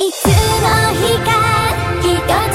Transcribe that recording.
いつの日か一人